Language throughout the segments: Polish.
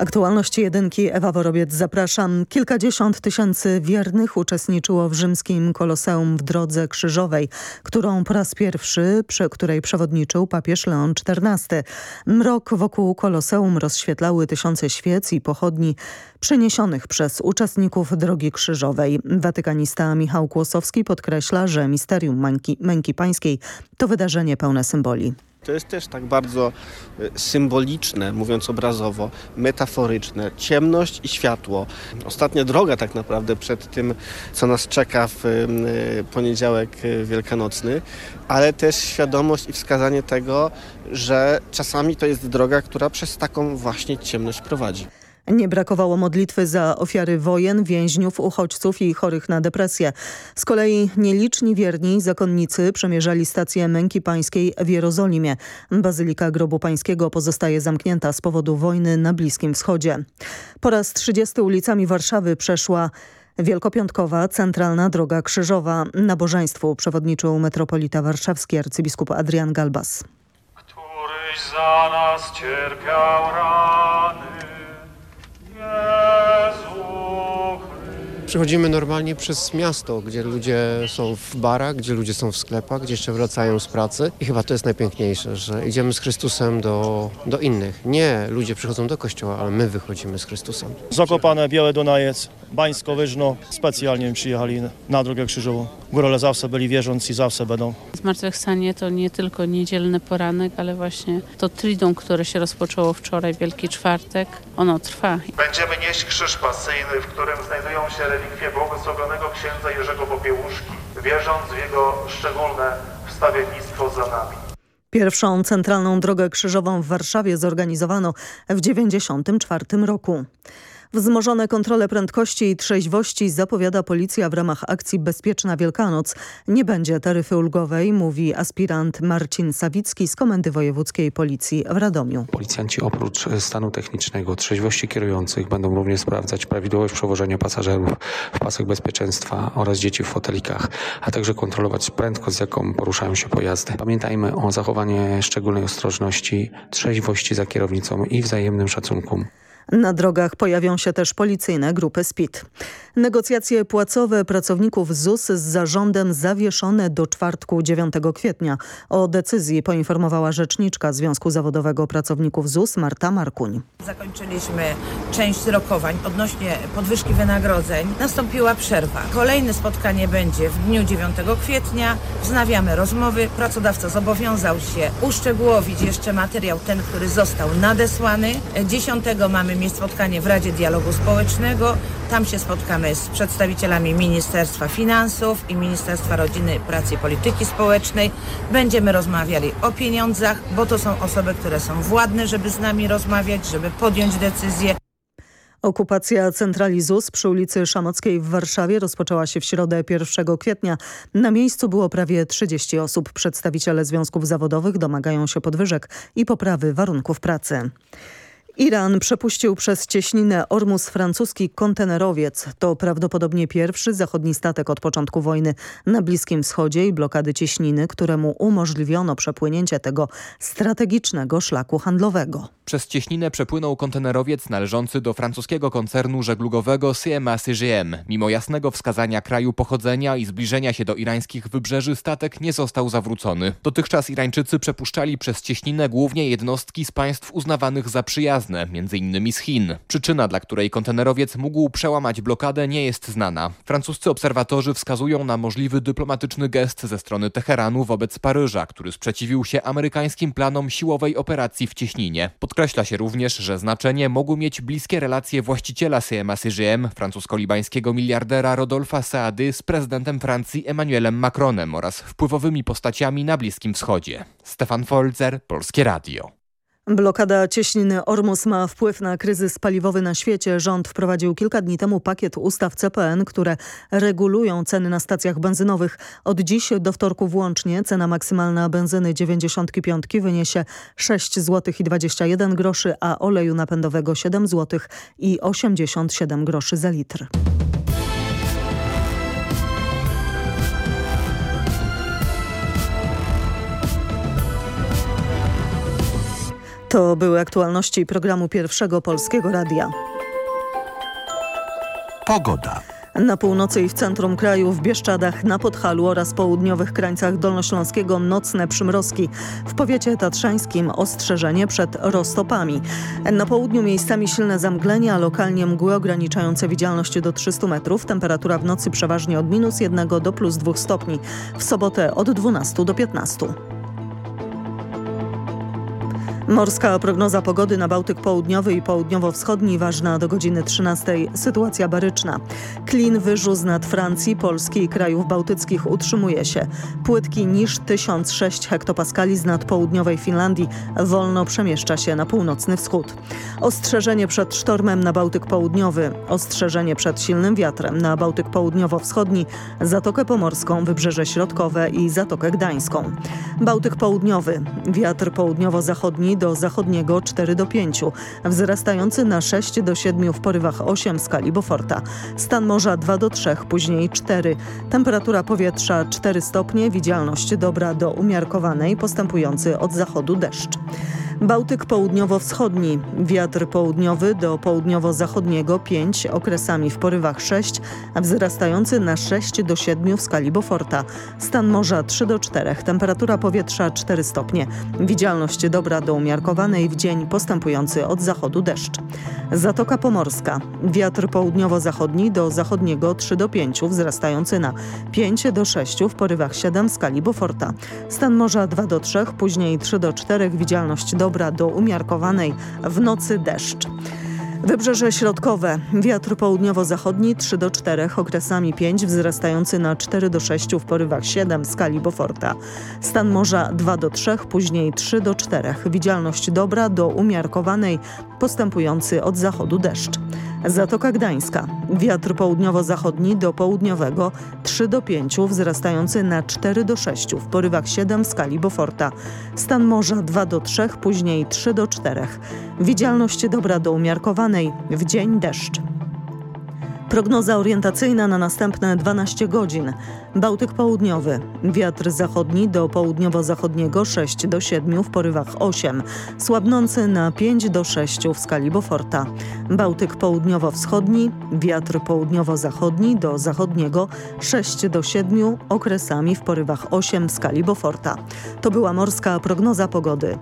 Aktualności jedynki Ewa Worobiec zapraszam. Kilkadziesiąt tysięcy wiernych uczestniczyło w rzymskim koloseum w Drodze Krzyżowej, którą po raz pierwszy, przy której przewodniczył papież Leon XIV. Mrok wokół koloseum rozświetlały tysiące świec i pochodni przeniesionych przez uczestników Drogi Krzyżowej. Watykanista Michał Kłosowski podkreśla, że misterium męki, męki pańskiej to wydarzenie pełne symboli. To jest też tak bardzo e, symboliczne, mówiąc obrazowo, metaforyczne. Ciemność i światło. Ostatnia droga tak naprawdę przed tym, co nas czeka w e, poniedziałek e, wielkanocny, ale też świadomość i wskazanie tego, że czasami to jest droga, która przez taką właśnie ciemność prowadzi. Nie brakowało modlitwy za ofiary wojen, więźniów, uchodźców i chorych na depresję. Z kolei nieliczni wierni zakonnicy przemierzali stację Męki Pańskiej w Jerozolimie. Bazylika Grobu Pańskiego pozostaje zamknięta z powodu wojny na Bliskim Wschodzie. Po raz 30 ulicami Warszawy przeszła Wielkopiątkowa, centralna droga krzyżowa. Nabożeństwu przewodniczył metropolita warszawski arcybiskup Adrian Galbas. Któryś za nas cierpiał rany. Przechodzimy normalnie przez miasto, gdzie ludzie są w barach, gdzie ludzie są w sklepach, gdzie jeszcze wracają z pracy i chyba to jest najpiękniejsze, że idziemy z Chrystusem do, do innych. Nie ludzie przychodzą do kościoła, ale my wychodzimy z Chrystusem. Zakopane, Białe Dunajec, Bańsko, Wyżno. Specjalnie przyjechali na drogę krzyżową. Górole zawsze byli wierzący i zawsze będą. Zmartwychwstanie to nie tylko niedzielny poranek, ale właśnie to triduum, które się rozpoczęło wczoraj, Wielki Czwartek, ono trwa. Będziemy nieść krzyż pasyjny, w którym znajdują się relikwie błogosławionego księdza Jerzego Popiełuszki, wierząc w jego szczególne wstawiennictwo za nami. Pierwszą centralną drogę krzyżową w Warszawie zorganizowano w 1994 roku. Wzmożone kontrole prędkości i trzeźwości zapowiada policja w ramach akcji Bezpieczna Wielkanoc. Nie będzie taryfy ulgowej, mówi aspirant Marcin Sawicki z Komendy Wojewódzkiej Policji w Radomiu. Policjanci oprócz stanu technicznego, trzeźwości kierujących będą również sprawdzać prawidłowość przewożenia pasażerów w pasach bezpieczeństwa oraz dzieci w fotelikach, a także kontrolować prędkość, z jaką poruszają się pojazdy. Pamiętajmy o zachowaniu szczególnej ostrożności, trzeźwości za kierownicą i wzajemnym szacunku. Na drogach pojawią się też policyjne grupy SPID. Negocjacje płacowe pracowników ZUS z zarządem zawieszone do czwartku 9 kwietnia. O decyzji poinformowała rzeczniczka Związku Zawodowego Pracowników ZUS Marta Markuń. Zakończyliśmy część rokowań odnośnie podwyżki wynagrodzeń. Nastąpiła przerwa. Kolejne spotkanie będzie w dniu 9 kwietnia. Wznawiamy rozmowy. Pracodawca zobowiązał się uszczegółowić jeszcze materiał ten, który został nadesłany. 10 mamy mieć spotkanie w Radzie Dialogu Społecznego. Tam się spotkamy z przedstawicielami Ministerstwa Finansów i Ministerstwa Rodziny, Pracy i Polityki Społecznej. Będziemy rozmawiali o pieniądzach, bo to są osoby, które są władne, żeby z nami rozmawiać, żeby podjąć decyzje. Okupacja centrali ZUS przy ulicy Szamockiej w Warszawie rozpoczęła się w środę 1 kwietnia. Na miejscu było prawie 30 osób. Przedstawiciele związków zawodowych domagają się podwyżek i poprawy warunków pracy. Iran przepuścił przez cieśninę Ormus francuski kontenerowiec. To prawdopodobnie pierwszy zachodni statek od początku wojny na Bliskim Wschodzie i blokady cieśniny, któremu umożliwiono przepłynięcie tego strategicznego szlaku handlowego. Przez cieśninę przepłynął kontenerowiec należący do francuskiego koncernu żeglugowego CMA CGM. Mimo jasnego wskazania kraju pochodzenia i zbliżenia się do irańskich wybrzeży statek nie został zawrócony. Dotychczas Irańczycy przepuszczali przez cieśninę głównie jednostki z państw uznawanych za przyjazne, m.in. z Chin. Przyczyna, dla której kontenerowiec mógł przełamać blokadę nie jest znana. Francuscy obserwatorzy wskazują na możliwy dyplomatyczny gest ze strony Teheranu wobec Paryża, który sprzeciwił się amerykańskim planom siłowej operacji w cieśninie. Podkreśla się również, że znaczenie mogły mieć bliskie relacje właściciela CMA CGM, francusko-libańskiego miliardera Rodolfa Saady z prezydentem Francji Emmanuelem Macronem oraz wpływowymi postaciami na Bliskim Wschodzie. Stefan Folzer, Polskie Radio. Blokada cieśniny Ormus ma wpływ na kryzys paliwowy na świecie. Rząd wprowadził kilka dni temu pakiet ustaw CPN, które regulują ceny na stacjach benzynowych. Od dziś do wtorku włącznie cena maksymalna benzyny 95 wyniesie 6 zł i 21 groszy, a oleju napędowego 7 zł i 87 groszy za litr. To były aktualności programu Pierwszego Polskiego Radia. Pogoda. Na północy i w centrum kraju, w Bieszczadach, na Podhalu oraz południowych krańcach Dolnośląskiego nocne przymrozki. W powiecie tatrzańskim ostrzeżenie przed roztopami. Na południu miejscami silne zamglenia, a lokalnie mgły ograniczające widzialność do 300 metrów. Temperatura w nocy przeważnie od minus 1 do plus 2 stopni. W sobotę od 12 do 15. Morska prognoza pogody na Bałtyk Południowy i Południowo-Wschodni ważna do godziny 13. Sytuacja baryczna. Klin wyrzut nad Francji, Polski i krajów bałtyckich utrzymuje się. Płytki niż 1006 hektopaskali z południowej Finlandii wolno przemieszcza się na północny wschód. Ostrzeżenie przed sztormem na Bałtyk Południowy. Ostrzeżenie przed silnym wiatrem na Bałtyk Południowo-Wschodni, Zatokę Pomorską, Wybrzeże Środkowe i Zatokę Gdańską. Bałtyk Południowy. Wiatr południowo-zachodni do zachodniego 4 do 5, wzrastający na 6 do 7 w porywach 8 w skali Beauforta. Stan morza 2 do 3, później 4. Temperatura powietrza 4 stopnie, widzialność dobra do umiarkowanej, postępujący od zachodu deszcz. Bałtyk południowo-wschodni, wiatr południowy do południowo-zachodniego 5, okresami w porywach 6, a wzrastający na 6 do 7 w skali Beauforta. Stan morza 3 do 4, temperatura powietrza 4 stopnie, widzialność dobra do umiarkowanej, w dzień postępujący od zachodu deszcz. Zatoka Pomorska, wiatr południowo-zachodni do zachodniego 3 do 5, wzrastający na 5 do 6 w porywach 7 w skali Beauforta. Stan morza 2 do 3, później 3 do 4, widzialność dobra do umiarkowanej, w nocy deszcz. Wybrzeże środkowe. Wiatr południowo-zachodni 3 do 4, okresami 5, wzrastający na 4 do 6 w porywach 7 w skali Beauforta. Stan morza 2 do 3, później 3 do 4. Widzialność dobra do umiarkowanej, postępujący od zachodu deszcz. Zatoka Gdańska. Wiatr południowo-zachodni do południowego 3 do 5, wzrastający na 4 do 6, w porywach 7 w skali Beauforta. Stan morza 2 do 3, później 3 do 4. Widzialność dobra do umiarkowanej, w dzień deszcz. Prognoza orientacyjna na następne 12 godzin. Bałtyk południowy. Wiatr zachodni do południowo-zachodniego 6 do 7 w porywach 8. Słabnący na 5 do 6 w skali Beauforta. Bałtyk południowo-wschodni. Wiatr południowo-zachodni do zachodniego 6 do 7 okresami w porywach 8 w skali Beauforta. To była morska prognoza pogody.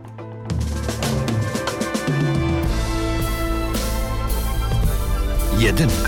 Jedynka.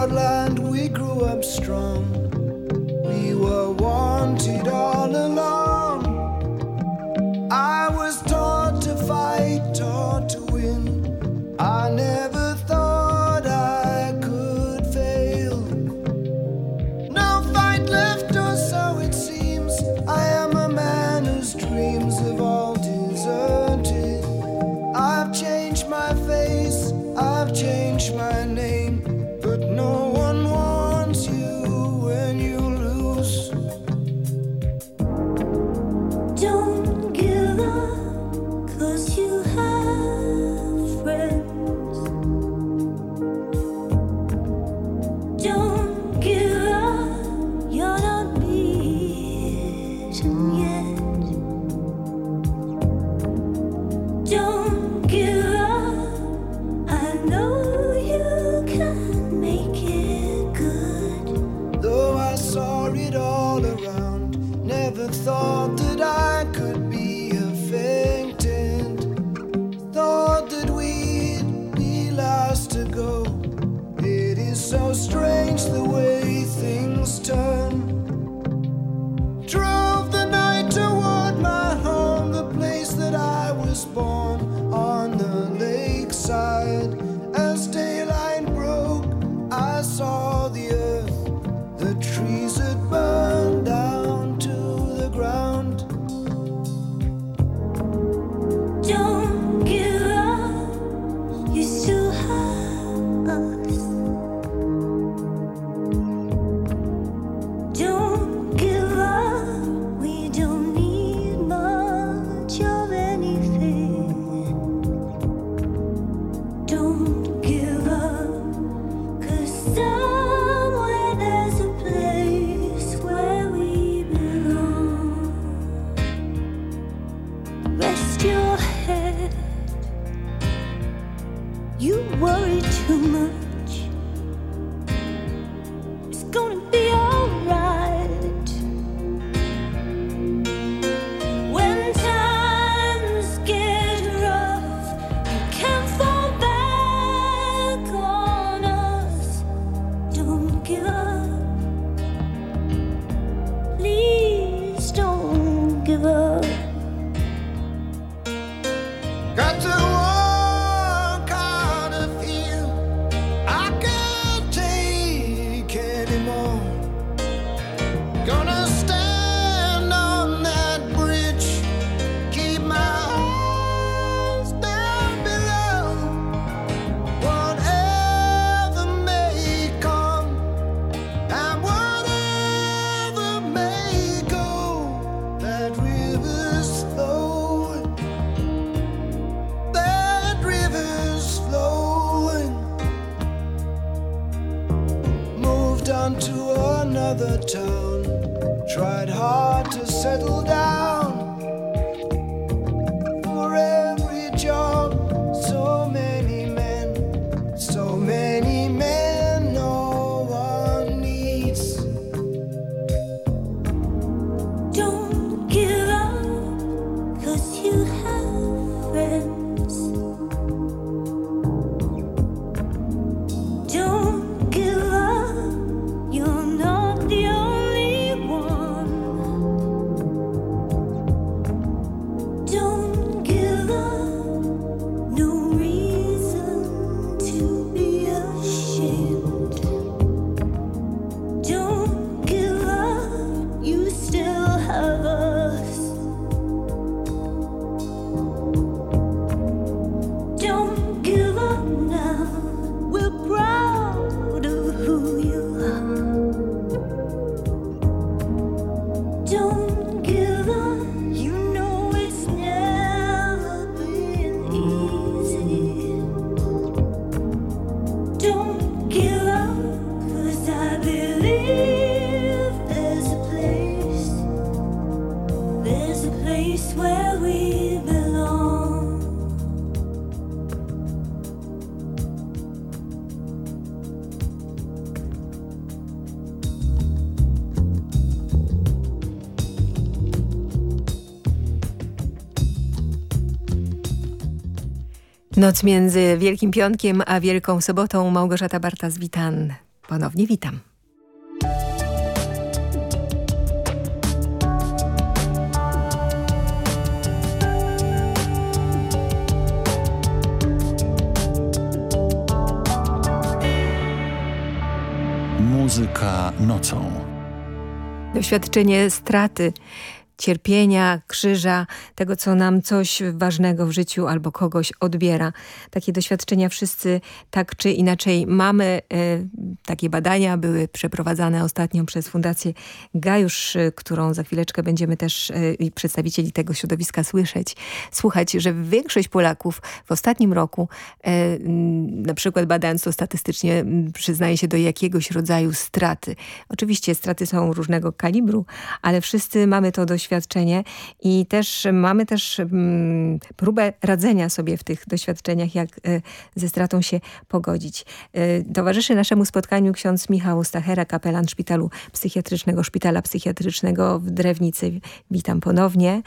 Proud land we grew up strong. We were wanted all Noc między Wielkim Piątkiem a Wielką Sobotą. Małgorzata Bartas-Witan. Ponownie witam. Muzyka nocą. Doświadczenie straty, cierpienia, krzyża tego, co nam coś ważnego w życiu albo kogoś odbiera. Takie doświadczenia wszyscy tak czy inaczej mamy. E, takie badania były przeprowadzane ostatnio przez Fundację Gajusz, e, którą za chwileczkę będziemy też e, i przedstawicieli tego środowiska słyszeć, słuchać, że większość Polaków w ostatnim roku, na przykład badając to statystycznie, przyznaje się do jakiegoś rodzaju straty. Oczywiście straty są różnego kalibru, ale wszyscy mamy to doświadczenie i też mamy też mm, próbę radzenia sobie w tych doświadczeniach, jak y, ze stratą się pogodzić. Y, towarzyszy naszemu spotkaniu ksiądz Michał Stachera, kapelan Szpitalu Psychiatrycznego, Szpitala Psychiatrycznego w Drewnicy. Witam ponownie.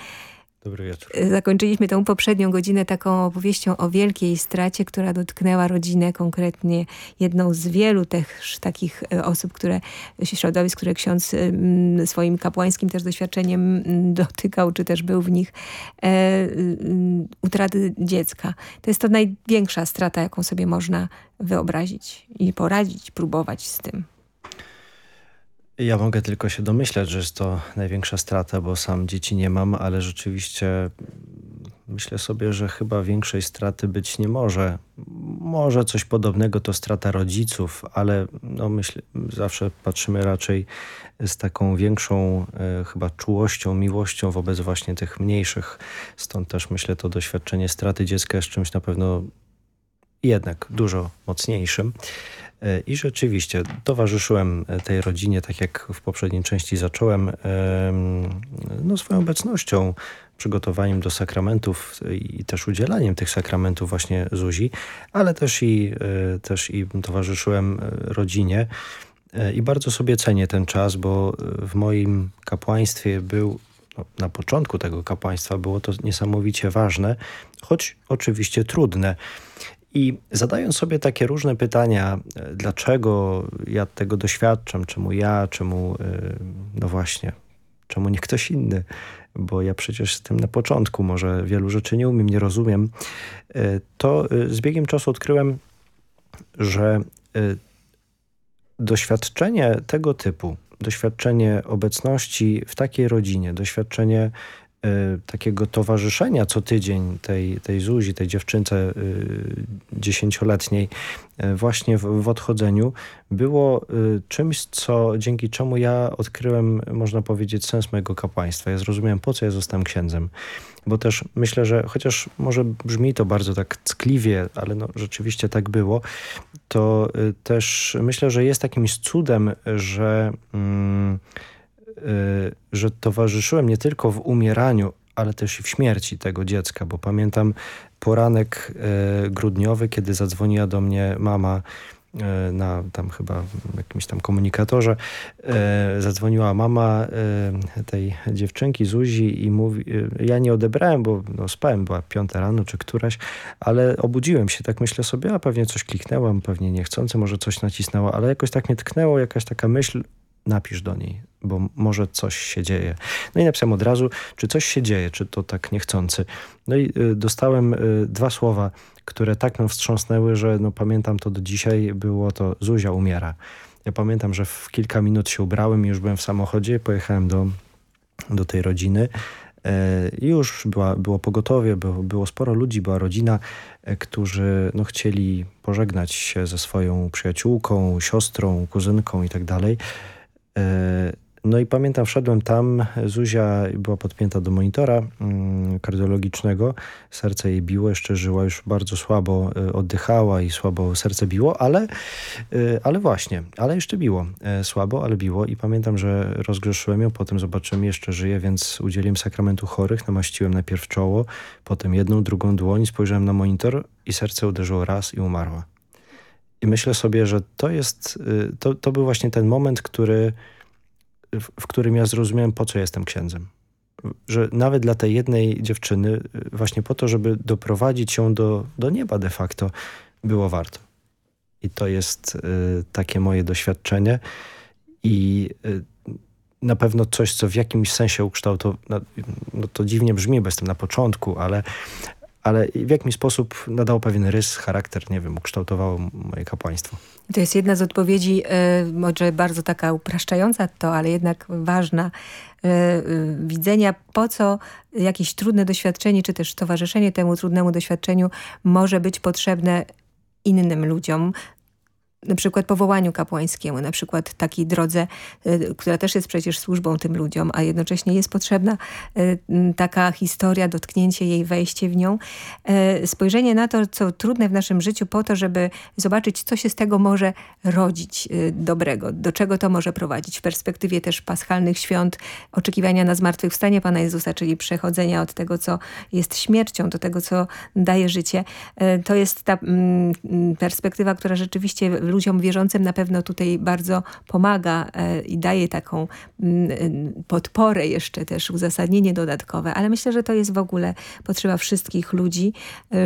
Dobry wieczór. Zakończyliśmy tą poprzednią godzinę taką opowieścią o wielkiej stracie, która dotknęła rodzinę, konkretnie jedną z wielu też takich e, osób, które, środowisk, które ksiądz swoim kapłańskim też doświadczeniem dotykał, czy też był w nich, e, utraty dziecka. To jest to największa strata, jaką sobie można wyobrazić i poradzić, próbować z tym. Ja mogę tylko się domyślać, że jest to największa strata, bo sam dzieci nie mam, ale rzeczywiście myślę sobie, że chyba większej straty być nie może. Może coś podobnego to strata rodziców, ale no myślę, zawsze patrzymy raczej z taką większą e, chyba czułością, miłością wobec właśnie tych mniejszych. Stąd też myślę to doświadczenie straty dziecka jest czymś na pewno jednak dużo mocniejszym. E, I rzeczywiście towarzyszyłem tej rodzinie, tak jak w poprzedniej części zacząłem, no, swoją obecnością, przygotowaniem do sakramentów i też udzielaniem tych sakramentów właśnie Zuzi, ale też i, e, też i towarzyszyłem rodzinie. E, I bardzo sobie cenię ten czas, bo w moim kapłaństwie był no, na początku tego kapłaństwa było to niesamowicie ważne, choć oczywiście trudne. I zadając sobie takie różne pytania, e, dlaczego ja tego doświadczam, czemu ja, czemu, e, no właśnie, czemu nie ktoś inny, bo ja przecież jestem na początku, może wielu rzeczy nie umiem, nie rozumiem, e, to z biegiem czasu odkryłem, że doświadczenie tego typu, doświadczenie obecności w takiej rodzinie, doświadczenie takiego towarzyszenia co tydzień tej, tej Zuzi, tej dziewczynce y, dziesięcioletniej y, właśnie w, w, odchodzeniu było czymś, co dzięki czemu ja odkryłem, można powiedzieć, sens mojego kapłaństwa. Ja zrozumiałem, po co ja zostałem księdzem. Bo też myślę, że chociaż może brzmi to bardzo tak ckliwie, ale no, rzeczywiście tak było, to też myślę, że jest jakimś cudem, że... Mm, Y, że towarzyszyłem nie tylko w umieraniu, ale też i w śmierci tego dziecka, bo pamiętam poranek y, grudniowy, kiedy zadzwoniła do mnie mama y, na tam chyba jakimś tam komunikatorze zadzwoniła mama tej dziewczynki Zuzi i mówi, ja nie odebrałem, bo no, spałem, była piąta rano czy któraś, ale obudziłem się, tak myślę sobie, a pewnie coś kliknęłam, pewnie niechcący, może coś nacisnęło, ale jakoś tak mnie tknęło, jakaś taka myśl, napisz do niej, bo może coś się dzieje. No i napisałem od razu, czy coś się dzieje, czy to tak niechcący. No i y, dostałem y, dwa słowa, które tak mnie wstrząsnęły, że no, pamiętam to do dzisiaj, było to Zuzia umiera. Ja pamiętam, że w kilka minut się ubrałem i już byłem w samochodzie, pojechałem do, do tej rodziny. E, już była, było pogotowie, było, było sporo ludzi, była rodzina, e, którzy no, chcieli pożegnać się ze swoją przyjaciółką, siostrą, kuzynką i tak dalej. E, no i pamiętam, wszedłem tam, Zuzia była podpięta do monitora mm, kardiologicznego, serce jej biło, jeszcze żyła, już bardzo słabo e, oddychała i słabo serce biło, ale, e, ale właśnie, ale jeszcze biło, słabo, ale biło i pamiętam, że rozgrzeszyłem ją, potem zobaczyłem, jeszcze żyje, więc udzieliłem sakramentu chorych, namaściłem najpierw czoło, potem jedną, drugą dłoń, spojrzałem na monitor i serce uderzyło raz i umarła. I myślę sobie, że to jest, to, to był właśnie ten moment, który, w, którym ja zrozumiałem, po co jestem księdzem. Że nawet dla tej jednej dziewczyny, y, właśnie po to, żeby doprowadzić ją do, do nieba de facto, było warto. I to jest y, takie moje doświadczenie. I y, na pewno coś, co w jakimś sensie ukształtowało, no, no, to dziwnie brzmi, bo jestem na początku, ale, ale w jakiś sposób nadało pewien rys, charakter, nie wiem, ukształtowało moje kapłaństwo. To jest jedna z odpowiedzi, e, może bardzo taka upraszczająca to, ale jednak ważna, e, widzenia po co jakieś trudne doświadczenie, czy też towarzyszenie temu trudnemu doświadczeniu może być potrzebne innym ludziom. Na przykład powołaniu kapłańskiemu, na przykład takiej drodze, y, która też jest przecież służbą tym ludziom, a jednocześnie jest potrzebna y, taka historia, dotknięcie jej, wejście w nią. Y, spojrzenie na to, co trudne w naszym życiu po to, żeby zobaczyć, co się z tego może rodzić dobrego, do czego to może prowadzić w perspektywie też paschalnych świąt, oczekiwania na zmartwychwstanie Pana Jezusa, czyli przechodzenia od tego, co jest śmiercią, do tego, co daje życie. To jest ta mm, perspektywa, która rzeczywiście ludziom wierzącym na pewno tutaj bardzo pomaga e, i daje taką mm, e, podporę jeszcze też, uzasadnienie dodatkowe, ale myślę, że to jest w ogóle potrzeba wszystkich ludzi e,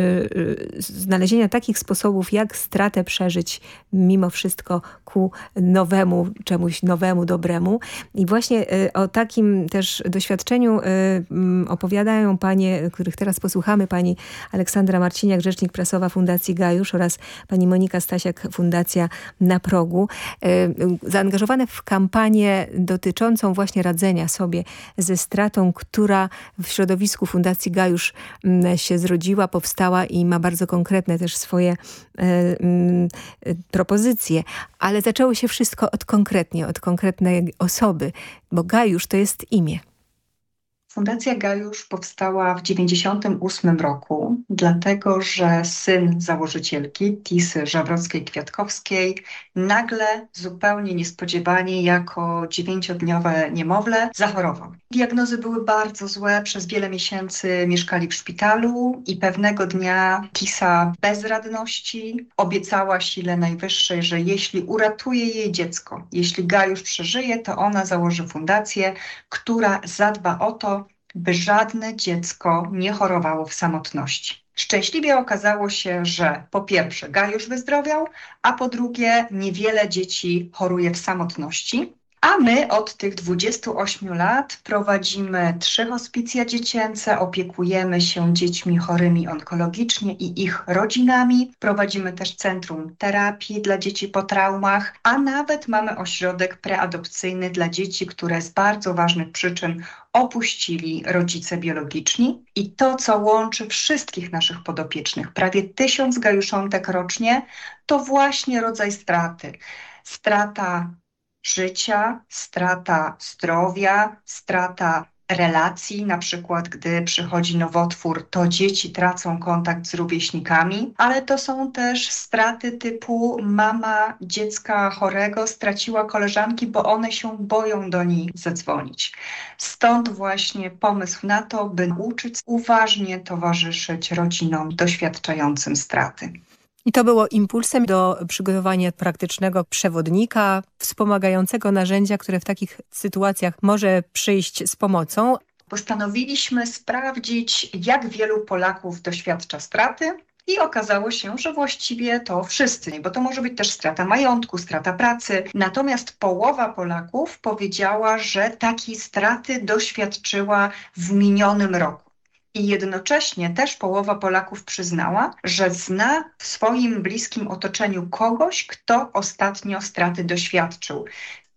znalezienia takich sposobów, jak stratę przeżyć mimo wszystko ku nowemu, czemuś nowemu, dobremu. I właśnie o takim też doświadczeniu opowiadają panie, których teraz posłuchamy, pani Aleksandra Marciniak, rzecznik prasowa Fundacji Gajusz oraz pani Monika Stasiak, Fundacja na progu, e, zaangażowane w kampanię dotyczącą właśnie radzenia sobie ze stratą, która w środowisku Fundacji Gajusz się zrodziła, powstała i ma bardzo konkretne też swoje e, propozycje. Ale zaczęło się wszystko od konkretnie, od konkretnej osoby, bo Gajusz to jest imię. Fundacja Gajusz powstała w 1998 roku, dlatego że syn założycielki Tisy Żawrockiej-Kwiatkowskiej nagle, zupełnie niespodziewanie, jako dziewięciodniowe niemowlę zachorował. Diagnozy były bardzo złe, przez wiele miesięcy mieszkali w szpitalu i pewnego dnia Tisa w bezradności obiecała sile najwyższej, że jeśli uratuje jej dziecko, jeśli Gajusz przeżyje, to ona założy fundację, która zadba o to, by żadne dziecko nie chorowało w samotności. Szczęśliwie okazało się, że po pierwsze Gajusz wyzdrowiał, a po drugie niewiele dzieci choruje w samotności. A my od tych 28 lat prowadzimy trzy hospicja dziecięce, opiekujemy się dziećmi chorymi onkologicznie i ich rodzinami. Prowadzimy też centrum terapii dla dzieci po traumach, a nawet mamy ośrodek preadopcyjny dla dzieci, które z bardzo ważnych przyczyn opuścili rodzice biologiczni. I to, co łączy wszystkich naszych podopiecznych, prawie tysiąc gajuszątek rocznie, to właśnie rodzaj straty. Strata życia, strata zdrowia, strata relacji, na przykład gdy przychodzi nowotwór, to dzieci tracą kontakt z rówieśnikami, ale to są też straty typu mama dziecka chorego straciła koleżanki, bo one się boją do niej zadzwonić. Stąd właśnie pomysł na to, by uczyć uważnie towarzyszyć rodzinom doświadczającym straty. I to było impulsem do przygotowania praktycznego przewodnika, wspomagającego narzędzia, które w takich sytuacjach może przyjść z pomocą. Postanowiliśmy sprawdzić, jak wielu Polaków doświadcza straty, i okazało się, że właściwie to wszyscy, bo to może być też strata majątku, strata pracy. Natomiast połowa Polaków powiedziała, że takiej straty doświadczyła w minionym roku. I jednocześnie też połowa Polaków przyznała, że zna w swoim bliskim otoczeniu kogoś, kto ostatnio straty doświadczył.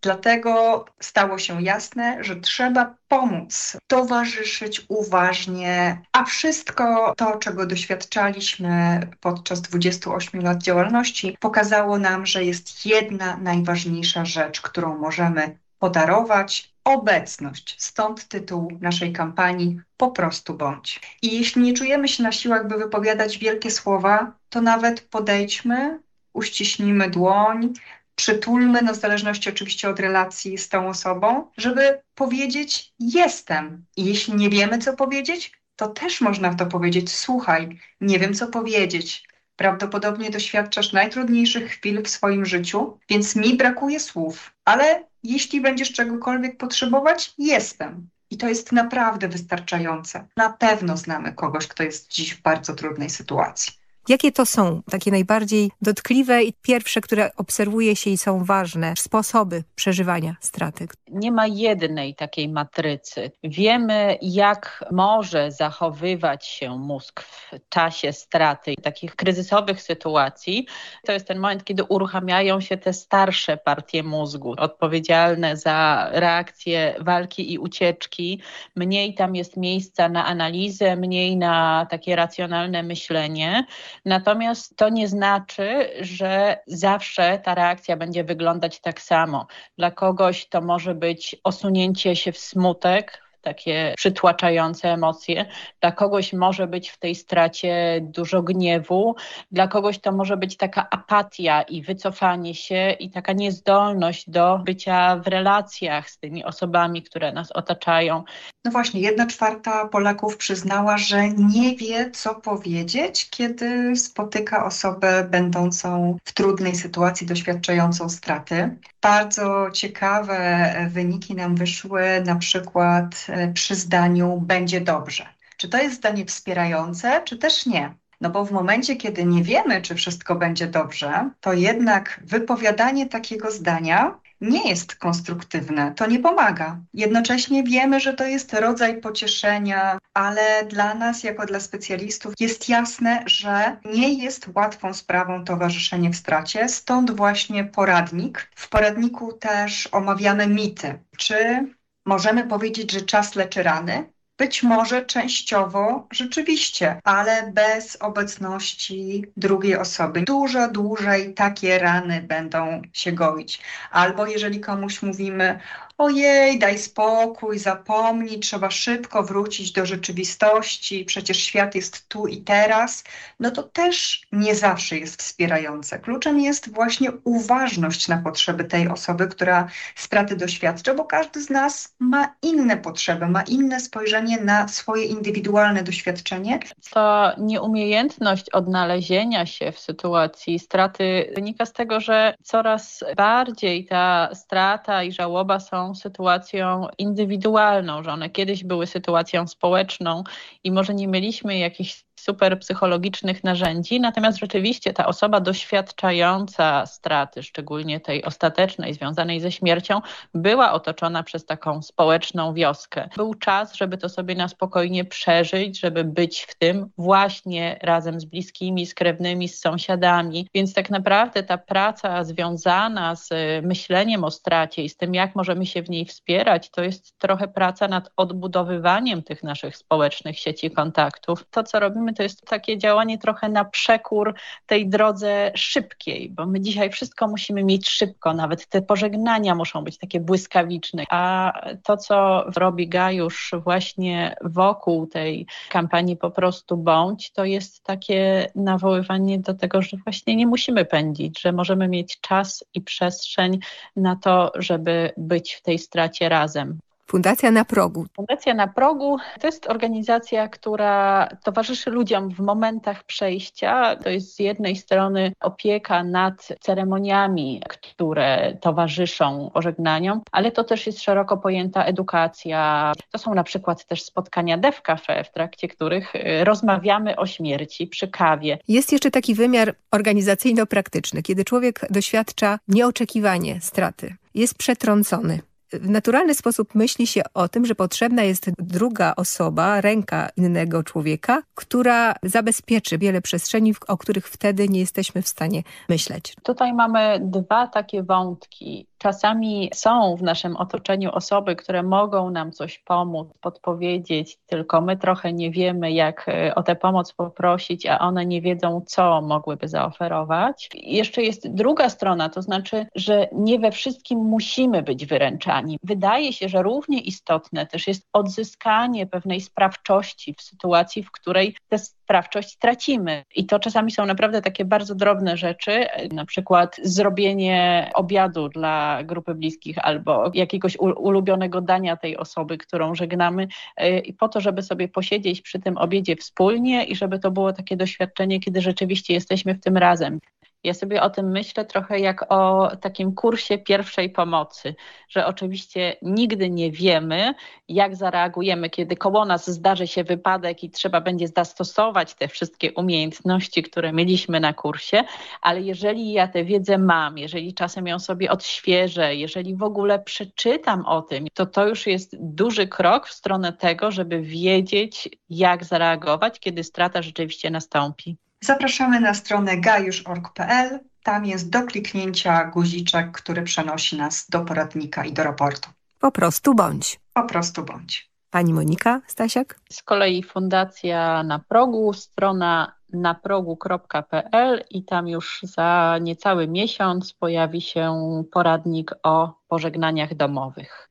Dlatego stało się jasne, że trzeba pomóc, towarzyszyć uważnie, a wszystko to, czego doświadczaliśmy podczas 28 lat działalności, pokazało nam, że jest jedna najważniejsza rzecz, którą możemy podarować obecność. Stąd tytuł naszej kampanii Po prostu bądź. I jeśli nie czujemy się na siłach, by wypowiadać wielkie słowa, to nawet podejdźmy, uściśnijmy dłoń, przytulmy, no w zależności oczywiście od relacji z tą osobą, żeby powiedzieć jestem. I jeśli nie wiemy, co powiedzieć, to też można w to powiedzieć słuchaj, nie wiem, co powiedzieć. Prawdopodobnie doświadczasz najtrudniejszych chwil w swoim życiu, więc mi brakuje słów, ale jeśli będziesz czegokolwiek potrzebować, jestem. I to jest naprawdę wystarczające. Na pewno znamy kogoś, kto jest dziś w bardzo trudnej sytuacji. Jakie to są takie najbardziej dotkliwe i pierwsze, które obserwuje się i są ważne sposoby przeżywania straty? Nie ma jednej takiej matrycy. Wiemy, jak może zachowywać się mózg w czasie straty takich kryzysowych sytuacji. To jest ten moment, kiedy uruchamiają się te starsze partie mózgu, odpowiedzialne za reakcje walki i ucieczki. Mniej tam jest miejsca na analizę, mniej na takie racjonalne myślenie. Natomiast to nie znaczy, że zawsze ta reakcja będzie wyglądać tak samo. Dla kogoś to może być osunięcie się w smutek, takie przytłaczające emocje. Dla kogoś może być w tej stracie dużo gniewu, dla kogoś to może być taka apatia i wycofanie się i taka niezdolność do bycia w relacjach z tymi osobami, które nas otaczają. No właśnie, jedna czwarta Polaków przyznała, że nie wie, co powiedzieć, kiedy spotyka osobę będącą w trudnej sytuacji, doświadczającą straty. Bardzo ciekawe wyniki nam wyszły, na przykład e, przy zdaniu będzie dobrze. Czy to jest zdanie wspierające, czy też nie? No bo w momencie, kiedy nie wiemy, czy wszystko będzie dobrze, to jednak wypowiadanie takiego zdania nie jest konstruktywne, to nie pomaga. Jednocześnie wiemy, że to jest rodzaj pocieszenia, ale dla nas, jako dla specjalistów, jest jasne, że nie jest łatwą sprawą towarzyszenie w stracie, stąd właśnie poradnik. W poradniku też omawiamy mity. Czy możemy powiedzieć, że czas leczy rany? Być może częściowo rzeczywiście, ale bez obecności drugiej osoby. Dużo dłużej takie rany będą się goić. Albo jeżeli komuś mówimy, ojej, daj spokój, zapomnij, trzeba szybko wrócić do rzeczywistości, przecież świat jest tu i teraz, no to też nie zawsze jest wspierające. Kluczem jest właśnie uważność na potrzeby tej osoby, która straty doświadcza, bo każdy z nas ma inne potrzeby, ma inne spojrzenie na swoje indywidualne doświadczenie. To nieumiejętność odnalezienia się w sytuacji straty wynika z tego, że coraz bardziej ta strata i żałoba są sytuacją indywidualną, że one kiedyś były sytuacją społeczną i może nie mieliśmy jakichś super psychologicznych narzędzi, natomiast rzeczywiście ta osoba doświadczająca straty, szczególnie tej ostatecznej, związanej ze śmiercią, była otoczona przez taką społeczną wioskę. Był czas, żeby to sobie na spokojnie przeżyć, żeby być w tym właśnie razem z bliskimi, z krewnymi, z sąsiadami. Więc tak naprawdę ta praca związana z myśleniem o stracie i z tym, jak możemy się w niej wspierać, to jest trochę praca nad odbudowywaniem tych naszych społecznych sieci kontaktów. To, co robimy to jest takie działanie trochę na przekór tej drodze szybkiej, bo my dzisiaj wszystko musimy mieć szybko, nawet te pożegnania muszą być takie błyskawiczne, a to, co robi Gajusz właśnie wokół tej kampanii po prostu bądź, to jest takie nawoływanie do tego, że właśnie nie musimy pędzić, że możemy mieć czas i przestrzeń na to, żeby być w tej stracie razem. Fundacja na progu. Fundacja na progu to jest organizacja, która towarzyszy ludziom w momentach przejścia. To jest z jednej strony opieka nad ceremoniami, które towarzyszą pożegnaniom, ale to też jest szeroko pojęta edukacja. To są na przykład też spotkania Dev Cafe, w trakcie których y, rozmawiamy o śmierci przy kawie. Jest jeszcze taki wymiar organizacyjno-praktyczny, kiedy człowiek doświadcza nieoczekiwanie straty. Jest przetrącony w naturalny sposób myśli się o tym, że potrzebna jest druga osoba, ręka innego człowieka, która zabezpieczy wiele przestrzeni, o których wtedy nie jesteśmy w stanie myśleć. Tutaj mamy dwa takie wątki. Czasami są w naszym otoczeniu osoby, które mogą nam coś pomóc, podpowiedzieć, tylko my trochę nie wiemy, jak e, o tę pomoc poprosić, a one nie wiedzą, co mogłyby zaoferować. Jeszcze jest druga strona, to znaczy, że nie we wszystkim musimy być wyręczani. Wydaje się, że równie istotne też jest odzyskanie pewnej sprawczości w sytuacji, w której tę sprawczość tracimy. I to czasami są naprawdę takie bardzo drobne rzeczy, na przykład zrobienie obiadu dla grupy bliskich albo jakiegoś ulubionego dania tej osoby, którą żegnamy e, po to, żeby sobie posiedzieć przy tym obiedzie wspólnie i żeby to było takie doświadczenie, kiedy rzeczywiście jesteśmy w tym razem. Ja sobie o tym myślę trochę jak o takim kursie pierwszej pomocy, że oczywiście nigdy nie wiemy, jak zareagujemy, kiedy koło nas zdarzy się wypadek i trzeba będzie zastosować te wszystkie umiejętności, które mieliśmy na kursie, ale jeżeli ja tę wiedzę mam, jeżeli czasem ją sobie odświeżę, jeżeli w ogóle przeczytam o tym, to to już jest duży krok w stronę tego, żeby wiedzieć, jak zareagować, kiedy strata rzeczywiście nastąpi. Zapraszamy na stronę gajusz.org.pl. Tam jest do kliknięcia guziczek, który przenosi nas do poradnika i do raportu. Po prostu bądź. Po prostu bądź. Pani Monika Stasiak? Z kolei Fundacja na Progu, strona naprogu.pl i tam już za niecały miesiąc pojawi się poradnik o pożegnaniach domowych.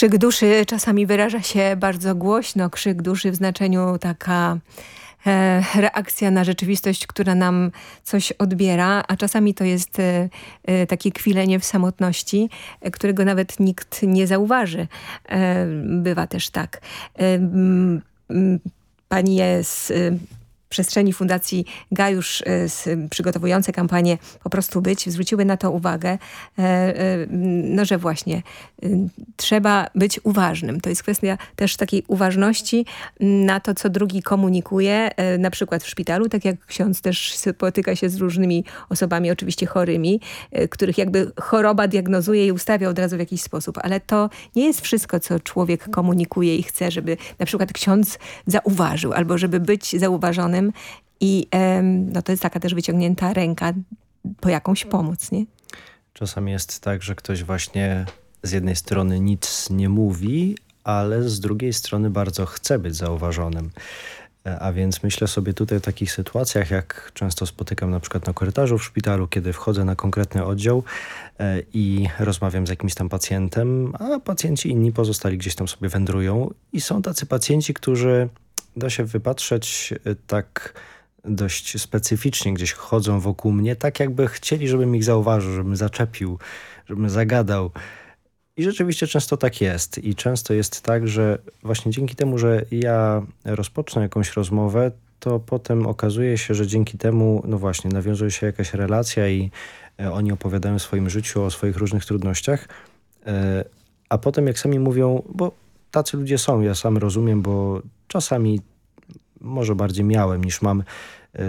Krzyk duszy czasami wyraża się bardzo głośno. Krzyk duszy w znaczeniu taka e, reakcja na rzeczywistość, która nam coś odbiera, a czasami to jest e, e, takie kwilenie w samotności, e, którego nawet nikt nie zauważy. E, bywa też tak. E, pani jest przestrzeni Fundacji Gajusz y, przygotowujące kampanię Po prostu być, zwróciły na to uwagę, e, e, no że właśnie y, trzeba być uważnym. To jest kwestia też takiej uważności na to, co drugi komunikuje, e, na przykład w szpitalu, tak jak ksiądz też spotyka się z różnymi osobami, oczywiście chorymi, których jakby choroba diagnozuje i ustawia od razu w jakiś sposób, ale to nie jest wszystko, co człowiek komunikuje i chce, żeby na przykład ksiądz zauważył, albo żeby być zauważonym, i no to jest taka też wyciągnięta ręka po jakąś pomoc, nie? Czasami jest tak, że ktoś właśnie z jednej strony nic nie mówi, ale z drugiej strony bardzo chce być zauważonym. E, a więc myślę sobie tutaj o takich sytuacjach, jak często spotykam na przykład na korytarzu w szpitalu, kiedy wchodzę na konkretny oddział e, i rozmawiam z jakimś tam pacjentem, a pacjenci inni pozostali gdzieś tam sobie wędrują i są tacy pacjenci, którzy da się wypatrzeć e, tak dość specyficznie gdzieś chodzą wokół mnie, tak jakby chcieli, żebym ich zauważył, żebym zaczepił, żebym zagadał. I rzeczywiście często tak jest. I często jest tak, że właśnie dzięki temu, że ja rozpocznę jakąś rozmowę, to potem okazuje się, że dzięki temu, no właśnie, nawiązuje się jakaś relacja i e, oni opowiadają o swoim życiu, o swoich różnych trudnościach. E, a potem jak sami mówią, bo tacy ludzie są, ja sam rozumiem, bo czasami może bardziej miałem niż mam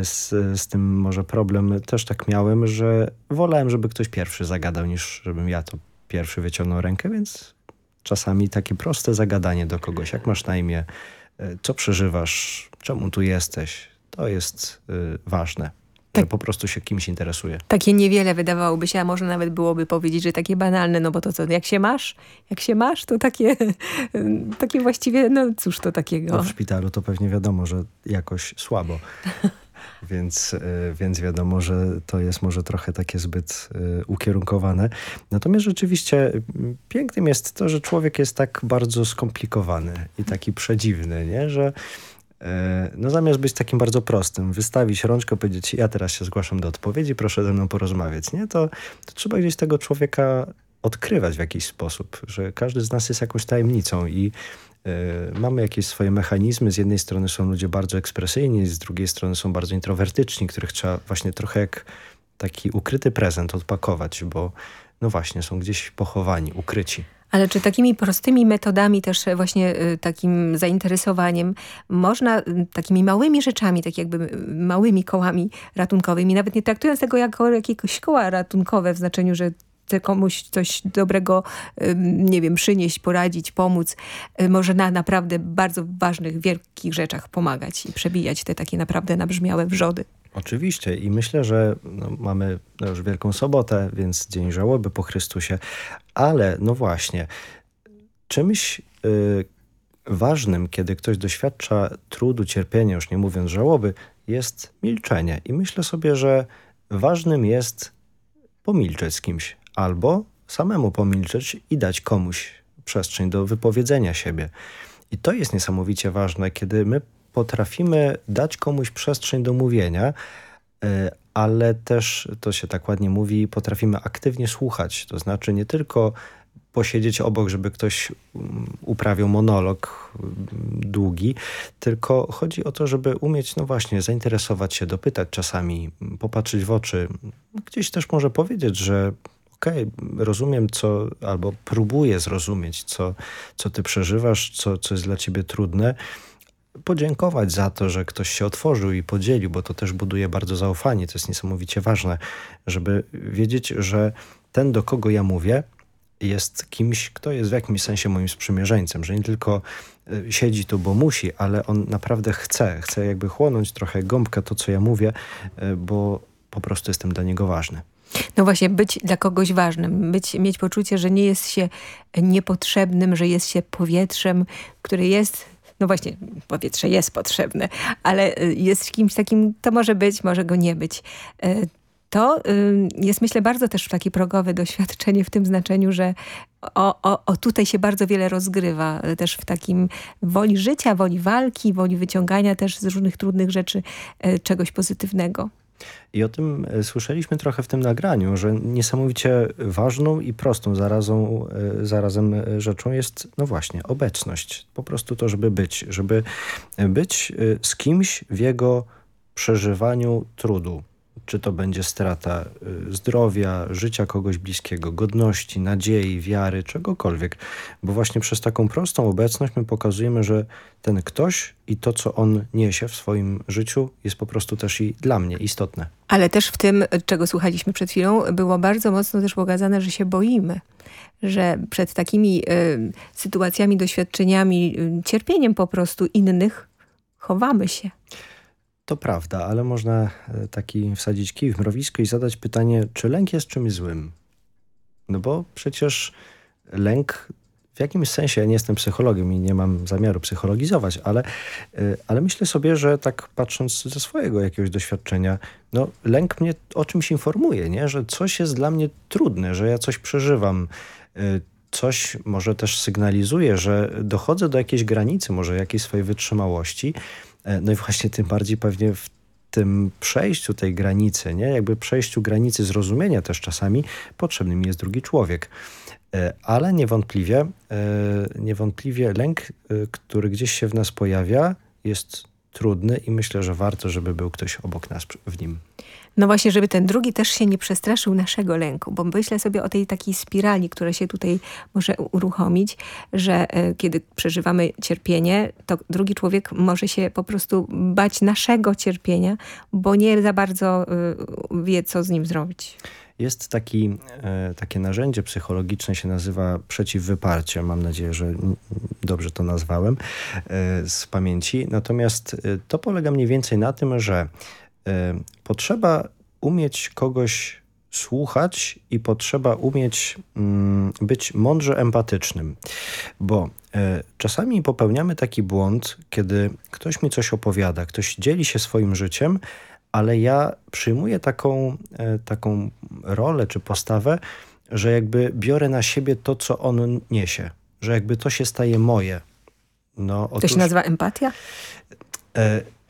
z, z tym może problem też tak miałem, że wolałem, żeby ktoś pierwszy zagadał, niż żebym ja to pierwszy wyciągnął rękę, więc czasami takie proste zagadanie do kogoś, jak masz na imię, e, co przeżywasz, czemu tu jesteś, to jest y, ważne. Tak. Że po prostu się kimś interesuje. Takie niewiele wydawałoby się, a może nawet byłoby powiedzieć, że takie banalne, no bo to co, jak się masz? Jak się masz, to takie, takie właściwie, no cóż to takiego. No w szpitalu to pewnie wiadomo, że jakoś słabo. więc, y, więc wiadomo, że to jest może trochę takie zbyt y, ukierunkowane. Natomiast rzeczywiście mm, pięknym jest to, że człowiek jest tak bardzo skomplikowany i taki przedziwny, nie? że no zamiast być takim bardzo prostym, wystawić rączkę, powiedzieć ja teraz się zgłaszam do odpowiedzi, proszę ze mną porozmawiać, nie? To, to trzeba gdzieś tego człowieka odkrywać w jakiś sposób, że każdy z nas jest jakąś tajemnicą i E, mamy jakieś swoje mechanizmy. Z jednej strony są ludzie bardzo ekspresyjni, z drugiej strony są bardzo introwertyczni, których trzeba właśnie trochę jak taki ukryty prezent odpakować, bo no właśnie, są gdzieś pochowani, ukryci. Ale czy takimi prostymi metodami, też właśnie y, takim zainteresowaniem, można takimi małymi rzeczami, tak jakby małymi kołami ratunkowymi, nawet nie traktując tego jako jakiegoś koła ratunkowe w znaczeniu, że komuś coś dobrego, nie wiem, przynieść, poradzić, pomóc, y, może na naprawdę bardzo ważnych, wielkich rzeczach pomagać i przebijać te takie naprawdę nabrzmiałe wrzody. Oczywiście i myślę, że no, mamy już Wielką Sobotę, więc Dzień Żałoby po Chrystusie, ale no właśnie, czymś y, ważnym, kiedy ktoś doświadcza trudu, cierpienia, już nie mówiąc żałoby, jest milczenie. I myślę sobie, że ważnym jest pomilczeć z kimś, albo samemu pomilczeć i dać komuś przestrzeń do wypowiedzenia siebie. I to jest niesamowicie ważne, kiedy my potrafimy dać komuś przestrzeń do mówienia, e, ale też, to się tak ładnie mówi, potrafimy aktywnie słuchać. To znaczy nie tylko posiedzieć obok, żeby ktoś mm, uprawiał monolog mm, długi, tylko chodzi o to, żeby umieć, no właśnie, zainteresować się, dopytać czasami, popatrzeć w oczy. Gdzieś też może powiedzieć, że okej, okay, rozumiem co, albo próbuję zrozumieć, co, co ty przeżywasz, co, co jest dla ciebie trudne. Podziękować za to, że ktoś się otworzył i podzielił, bo to też buduje bardzo zaufanie. To jest niesamowicie ważne, żeby wiedzieć, że ten, do kogo ja mówię, jest kimś, kto jest w jakimś sensie moim sprzymierzeńcem, że nie tylko y, siedzi tu, bo musi, ale on naprawdę chce, chce jakby chłonąć trochę gąbka to, co ja mówię, y, bo po prostu jestem dla niego ważny. No właśnie, być dla kogoś ważnym, być, mieć poczucie, że nie jest się niepotrzebnym, że jest się powietrzem, które jest no właśnie, powietrze jest potrzebne, ale y, jest kimś takim, to może być, może go nie być. Y, to y, jest myślę bardzo też takie progowe doświadczenie w tym znaczeniu, że o, o, o tutaj się bardzo wiele rozgrywa też w takim woli życia, woli walki, woli wyciągania też z różnych trudnych rzeczy czegoś pozytywnego. I o tym e, słyszeliśmy trochę w tym nagraniu, że niesamowicie ważną i prostą zarazą, e, zarazem e, rzeczą jest, no właśnie, obecność. Po prostu to, żeby być, żeby być z kimś w jego przeżywaniu trudu czy to będzie strata y, zdrowia, życia kogoś bliskiego, godności, nadziei, wiary, czegokolwiek. Bo właśnie przez taką prostą obecność my pokazujemy, że ten ktoś i to, co on niesie w swoim życiu jest po prostu też i dla mnie istotne. Ale też w tym, czego słuchaliśmy przed chwilą, było bardzo mocno też pokazane, że się boimy. Że przed takimi y, sytuacjami, doświadczeniami, y, cierpieniem po prostu innych chowamy się. To prawda, ale można e, taki wsadzić kij w mrowisko i zadać pytanie, czy lęk jest czymś złym? No bo przecież lęk w jakimś sensie, ja nie jestem psychologiem i nie mam zamiaru psychologizować, ale, e, ale myślę sobie, że tak patrząc ze swojego jakiegoś doświadczenia, no lęk mnie o czymś informuje, nie? że coś jest dla mnie trudne, że ja coś przeżywam, e, coś może też sygnalizuje, że dochodzę do jakiejś granicy, może jakiejś swojej wytrzymałości, E, no i właśnie tym bardziej pewnie w tym przejściu tej granicy, nie? jakby przejściu granicy zrozumienia też czasami potrzebny mi jest drugi człowiek. E, ale niewątpliwie, e, niewątpliwie lęk, który gdzieś się w nas pojawia, jest trudny i myślę, że warto, żeby był ktoś obok nas w nim. No właśnie, żeby ten drugi też się nie przestraszył naszego lęku, bo myślę sobie o tej takiej spirali, która się tutaj może uruchomić, że e, kiedy przeżywamy cierpienie, to drugi człowiek może się po prostu bać naszego cierpienia, bo nie za bardzo e, wie, co z nim zrobić. Jest taki, e, takie narzędzie psychologiczne, się nazywa przeciwwyparcie. Mam nadzieję, że dobrze to nazwałem z pamięci. Natomiast to polega mniej więcej na tym, że potrzeba umieć kogoś słuchać i potrzeba umieć mm, być mądrze empatycznym. Bo e, czasami popełniamy taki błąd, kiedy ktoś mi coś opowiada, ktoś dzieli się swoim życiem, ale ja przyjmuję taką, e, taką rolę czy postawę, że jakby biorę na siebie to, co on niesie. Że jakby to się staje moje. No, otóż, to się nazywa empatia?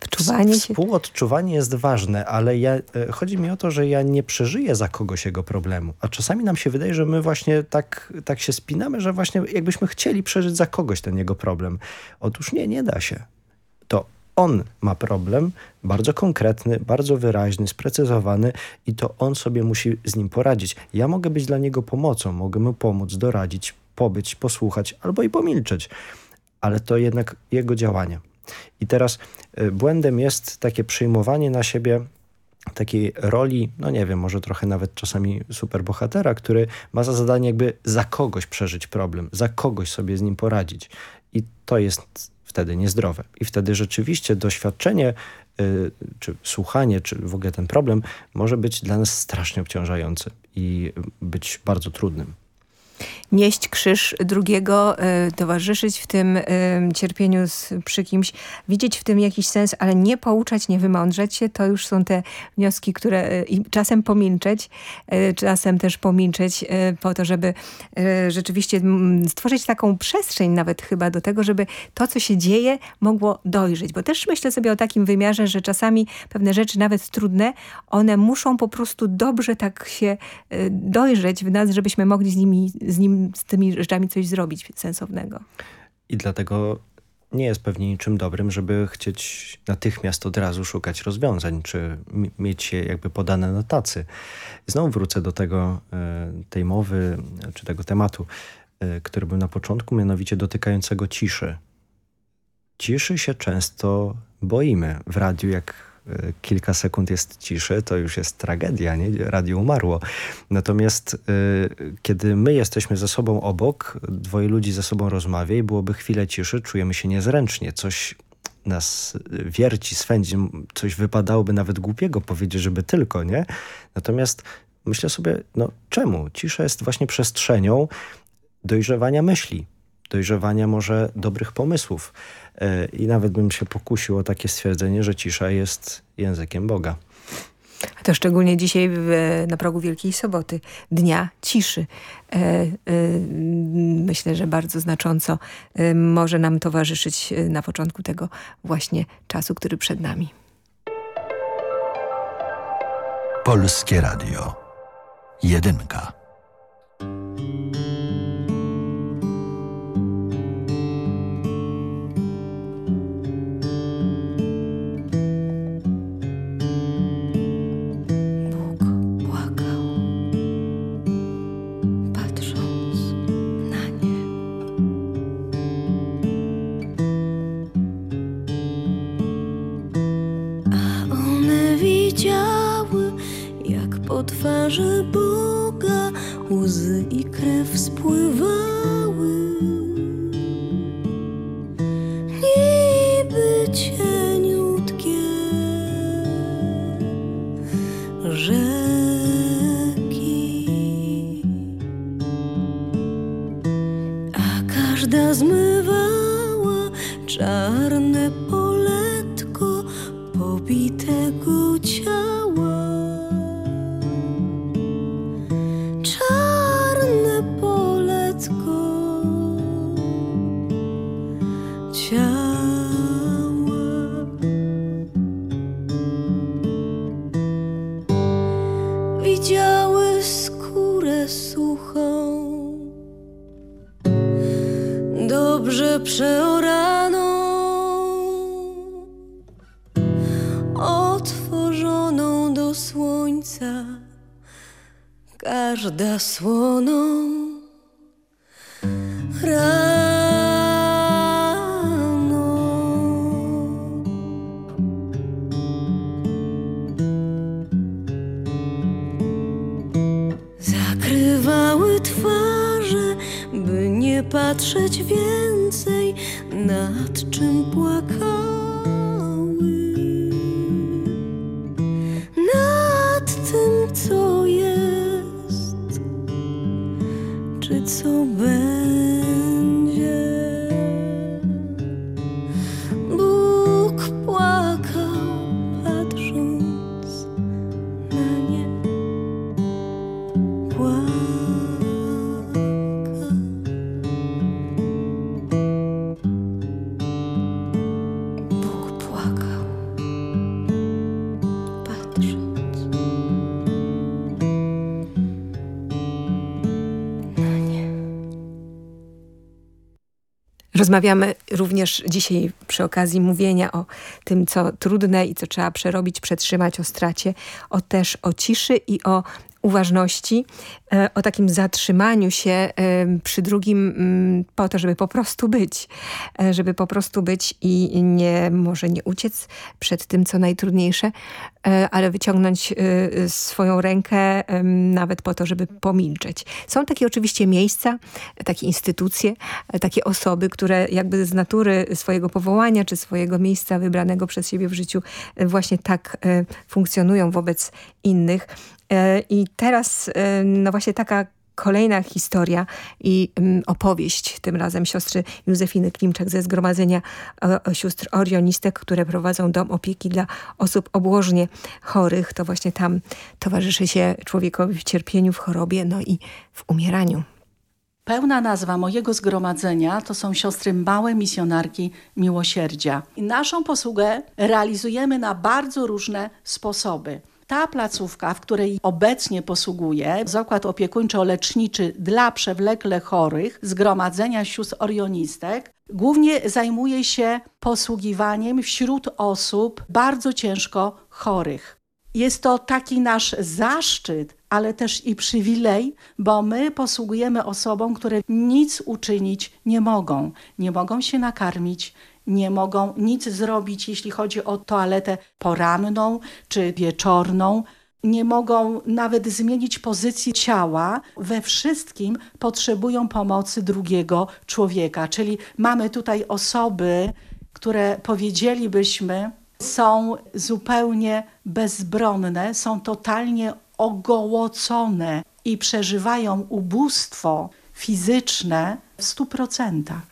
Wczuwanie się? Współodczuwanie jest ważne, ale ja, e, chodzi mi o to, że ja nie przeżyję za kogoś jego problemu. A czasami nam się wydaje, że my właśnie tak, tak się spinamy, że właśnie jakbyśmy chcieli przeżyć za kogoś ten jego problem. Otóż nie, nie da się. To on ma problem, bardzo konkretny, bardzo wyraźny, sprecyzowany i to on sobie musi z nim poradzić. Ja mogę być dla niego pomocą, mogę mu pomóc, doradzić, pobyć, posłuchać albo i pomilczeć, ale to jednak jego działanie. I teraz y, błędem jest takie przyjmowanie na siebie takiej roli, no nie wiem, może trochę nawet czasami superbohatera, który ma za zadanie jakby za kogoś przeżyć problem, za kogoś sobie z nim poradzić. I to jest wtedy niezdrowe. I wtedy rzeczywiście doświadczenie, y, czy słuchanie, czy w ogóle ten problem może być dla nas strasznie obciążający i być bardzo trudnym nieść krzyż drugiego, y, towarzyszyć w tym y, cierpieniu z, przy kimś, widzieć w tym jakiś sens, ale nie pouczać, nie wymądrzeć się, to już są te wnioski, które y, i czasem pomilczeć, czasem też pomilczeć po to, żeby rzeczywiście stworzyć taką przestrzeń nawet chyba do tego, żeby to, co się dzieje, mogło dojrzeć. Bo też myślę sobie o takim wymiarze, że czasami pewne rzeczy, nawet trudne, one muszą po prostu dobrze tak się dojrzeć w nas, żebyśmy mogli z nimi, z nim z tymi rzeczami coś zrobić sensownego. I dlatego nie jest pewnie niczym dobrym, żeby chcieć natychmiast od razu szukać rozwiązań, czy mieć je jakby podane na tacy. Znowu wrócę do tego, e, tej mowy, czy tego tematu, e, który był na początku, mianowicie dotykającego ciszy. Ciszy się często boimy. W radiu, jak kilka sekund jest ciszy, to już jest tragedia, nie? Radio umarło. Natomiast y, kiedy my jesteśmy ze sobą obok, dwoje ludzi ze sobą rozmawia i byłoby chwilę ciszy, czujemy się niezręcznie. Coś nas wierci, swędzi, coś wypadałoby nawet głupiego powiedzieć, żeby tylko, nie? Natomiast myślę sobie, no czemu? Cisza jest właśnie przestrzenią dojrzewania myśli, dojrzewania może dobrych pomysłów. E, I nawet bym się pokusił o takie stwierdzenie, że cisza jest językiem Boga. A to szczególnie dzisiaj w, na progu Wielkiej Soboty, Dnia Ciszy. E, e, myślę, że bardzo znacząco e, może nam towarzyszyć e, na początku tego właśnie czasu, który przed nami. Polskie Radio. Jedynka. Twarze, by nie patrzeć więcej, nad czym płakały. Nad tym, co jest, czy co będzie. Rozmawiamy również dzisiaj przy okazji mówienia o tym, co trudne i co trzeba przerobić, przetrzymać o stracie, o też o ciszy i o uważności, e, o takim zatrzymaniu się e, przy drugim mm, po to, żeby po prostu być, e, żeby po prostu być i nie, może nie uciec przed tym, co najtrudniejsze, ale wyciągnąć swoją rękę nawet po to, żeby pomilczeć. Są takie oczywiście miejsca, takie instytucje, takie osoby, które jakby z natury swojego powołania czy swojego miejsca wybranego przez siebie w życiu właśnie tak funkcjonują wobec innych. E, I teraz e, no właśnie taka kolejna historia i mm, opowieść, tym razem siostry Józefiny Klimczak ze Zgromadzenia Sióstr Orionistek, które prowadzą dom opieki dla osób obłożnie chorych. To właśnie tam towarzyszy się człowiekowi w cierpieniu, w chorobie, no i w umieraniu. Pełna nazwa mojego zgromadzenia to są siostry małe misjonarki miłosierdzia. I naszą posługę realizujemy na bardzo różne sposoby. Ta placówka, w której obecnie posługuję, Zakład Opiekuńczo-Leczniczy dla Przewlekle Chorych Zgromadzenia Sióstr Orionistek, głównie zajmuje się posługiwaniem wśród osób bardzo ciężko chorych. Jest to taki nasz zaszczyt, ale też i przywilej, bo my posługujemy osobom, które nic uczynić nie mogą. Nie mogą się nakarmić, nie mogą nic zrobić, jeśli chodzi o toaletę poranną czy wieczorną. Nie mogą nawet zmienić pozycji ciała. We wszystkim potrzebują pomocy drugiego człowieka. Czyli mamy tutaj osoby, które powiedzielibyśmy, są zupełnie bezbronne, są totalnie ogołocone i przeżywają ubóstwo fizyczne w stu procentach.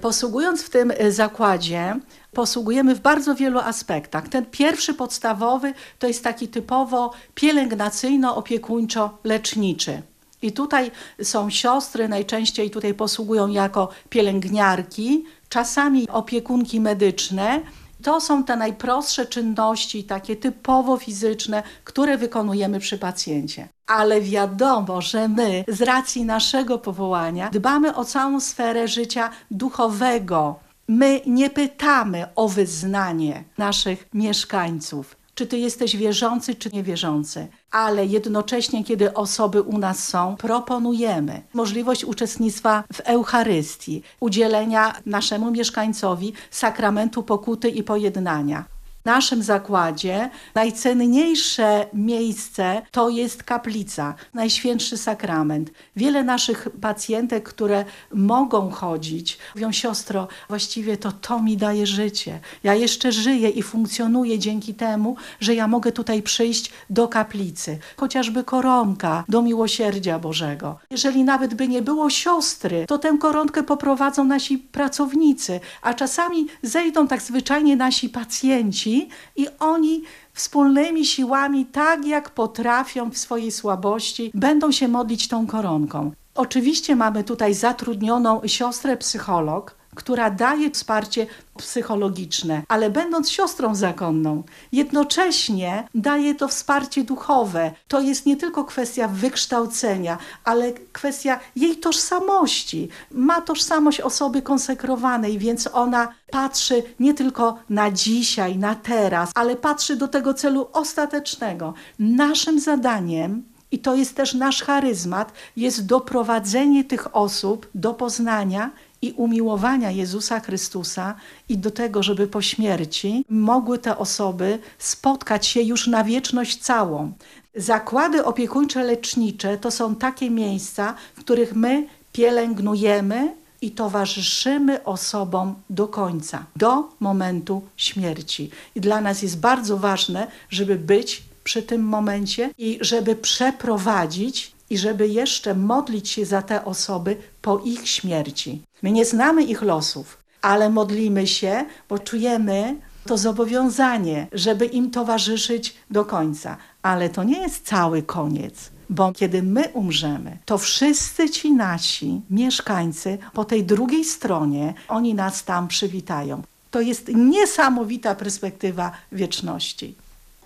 Posługując w tym y, zakładzie, posługujemy w bardzo wielu aspektach. Ten pierwszy podstawowy to jest taki typowo pielęgnacyjno-opiekuńczo-leczniczy. I tutaj są siostry, najczęściej tutaj posługują jako pielęgniarki, czasami opiekunki medyczne. To są te najprostsze czynności, takie typowo fizyczne, które wykonujemy przy pacjencie. Ale wiadomo, że my z racji naszego powołania dbamy o całą sferę życia duchowego. My nie pytamy o wyznanie naszych mieszkańców, czy ty jesteś wierzący, czy niewierzący. Ale jednocześnie, kiedy osoby u nas są, proponujemy możliwość uczestnictwa w Eucharystii, udzielenia naszemu mieszkańcowi sakramentu pokuty i pojednania. W naszym zakładzie najcenniejsze miejsce to jest kaplica, Najświętszy Sakrament. Wiele naszych pacjentek, które mogą chodzić, mówią siostro, właściwie to to mi daje życie. Ja jeszcze żyję i funkcjonuję dzięki temu, że ja mogę tutaj przyjść do kaplicy. Chociażby koronka do miłosierdzia Bożego. Jeżeli nawet by nie było siostry, to tę koronkę poprowadzą nasi pracownicy, a czasami zejdą tak zwyczajnie nasi pacjenci, i oni wspólnymi siłami, tak jak potrafią w swojej słabości, będą się modlić tą koronką. Oczywiście mamy tutaj zatrudnioną siostrę psycholog, która daje wsparcie psychologiczne, ale będąc siostrą zakonną, jednocześnie daje to wsparcie duchowe. To jest nie tylko kwestia wykształcenia, ale kwestia jej tożsamości. Ma tożsamość osoby konsekrowanej, więc ona patrzy nie tylko na dzisiaj, na teraz, ale patrzy do tego celu ostatecznego. Naszym zadaniem i to jest też nasz charyzmat, jest doprowadzenie tych osób do poznania i umiłowania Jezusa Chrystusa i do tego, żeby po śmierci mogły te osoby spotkać się już na wieczność całą. Zakłady opiekuńcze lecznicze to są takie miejsca, w których my pielęgnujemy i towarzyszymy osobom do końca, do momentu śmierci. I dla nas jest bardzo ważne, żeby być przy tym momencie i żeby przeprowadzić i żeby jeszcze modlić się za te osoby po ich śmierci. My nie znamy ich losów, ale modlimy się, bo czujemy to zobowiązanie, żeby im towarzyszyć do końca. Ale to nie jest cały koniec. Bo kiedy my umrzemy, to wszyscy ci nasi mieszkańcy po tej drugiej stronie, oni nas tam przywitają. To jest niesamowita perspektywa wieczności.